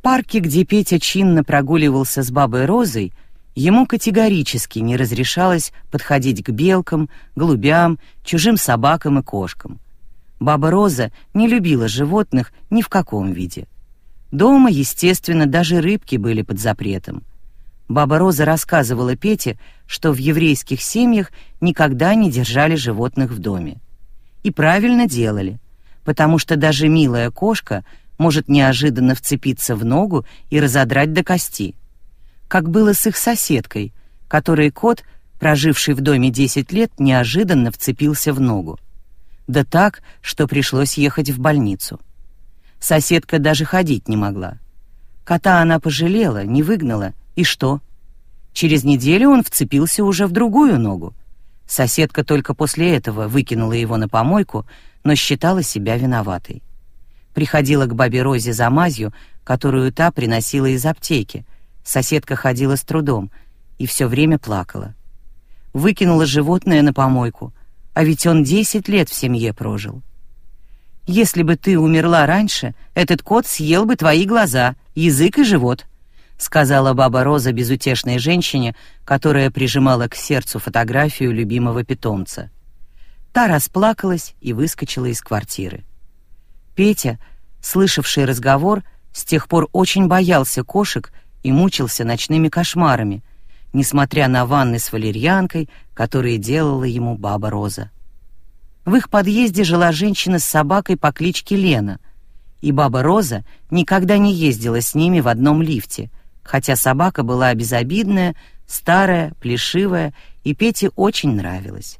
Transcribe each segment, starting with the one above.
парке, где Петя чинно прогуливался с бабой Розой, ему категорически не разрешалось подходить к белкам, голубям, чужим собакам и кошкам. Баба Роза не любила животных ни в каком виде. Дома, естественно, даже рыбки были под запретом. Баба Роза рассказывала Пете, что в еврейских семьях никогда не держали животных в доме. И правильно делали, потому что даже милая кошка может неожиданно вцепиться в ногу и разодрать до кости. Как было с их соседкой, которой кот, проживший в доме 10 лет, неожиданно вцепился в ногу. Да так, что пришлось ехать в больницу. Соседка даже ходить не могла. Кота она пожалела, не выгнала, и что? Через неделю он вцепился уже в другую ногу. Соседка только после этого выкинула его на помойку, но считала себя виноватой приходила к бабе Розе за мазью, которую та приносила из аптеки. Соседка ходила с трудом и все время плакала. Выкинула животное на помойку, а ведь он десять лет в семье прожил. Если бы ты умерла раньше, этот кот съел бы твои глаза, язык и живот, сказала баба Роза безутешной женщине, которая прижимала к сердцу фотографию любимого питомца. Та расплакалась и выскочила из квартиры. Петя, слышавший разговор, с тех пор очень боялся кошек и мучился ночными кошмарами, несмотря на ванны с валерьянкой, которые делала ему баба Роза. В их подъезде жила женщина с собакой по кличке Лена, и баба Роза никогда не ездила с ними в одном лифте, хотя собака была безобидная, старая, плешивая, и Пете очень нравилась.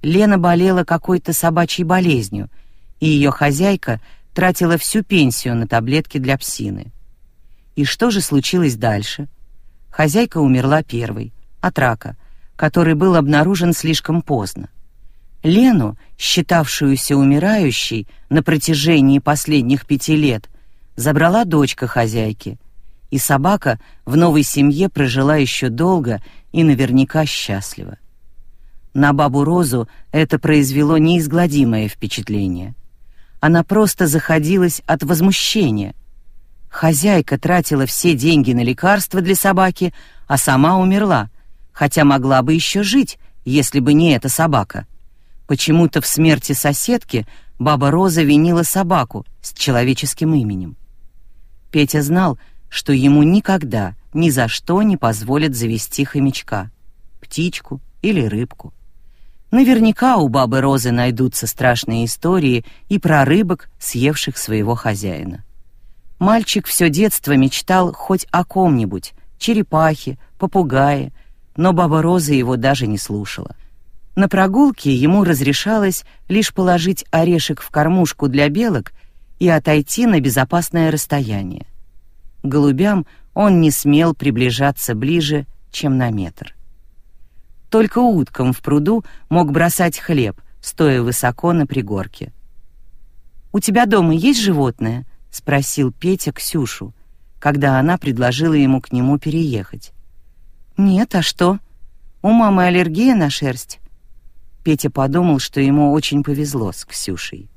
Лена болела какой-то собачьей болезнью — и ее хозяйка тратила всю пенсию на таблетки для псины. И что же случилось дальше? Хозяйка умерла первой, от рака, который был обнаружен слишком поздно. Лену, считавшуюся умирающей на протяжении последних пяти лет, забрала дочка хозяйки, и собака в новой семье прожила еще долго и наверняка счастливо. На бабу Розу это произвело неизгладимое впечатление она просто заходилась от возмущения. Хозяйка тратила все деньги на лекарства для собаки, а сама умерла, хотя могла бы еще жить, если бы не эта собака. Почему-то в смерти соседки баба Роза винила собаку с человеческим именем. Петя знал, что ему никогда, ни за что не позволят завести хомячка, птичку или рыбку. Наверняка у бабы Розы найдутся страшные истории и про рыбок, съевших своего хозяина. Мальчик все детство мечтал хоть о ком-нибудь, черепахе, попугае, но баба Роза его даже не слушала. На прогулке ему разрешалось лишь положить орешек в кормушку для белок и отойти на безопасное расстояние. Голубям он не смел приближаться ближе, чем на метр. Только уткам в пруду мог бросать хлеб, стоя высоко на пригорке. «У тебя дома есть животное?» — спросил Петя Ксюшу, когда она предложила ему к нему переехать. «Нет, а что? У мамы аллергия на шерсть». Петя подумал, что ему очень повезло с Ксюшей.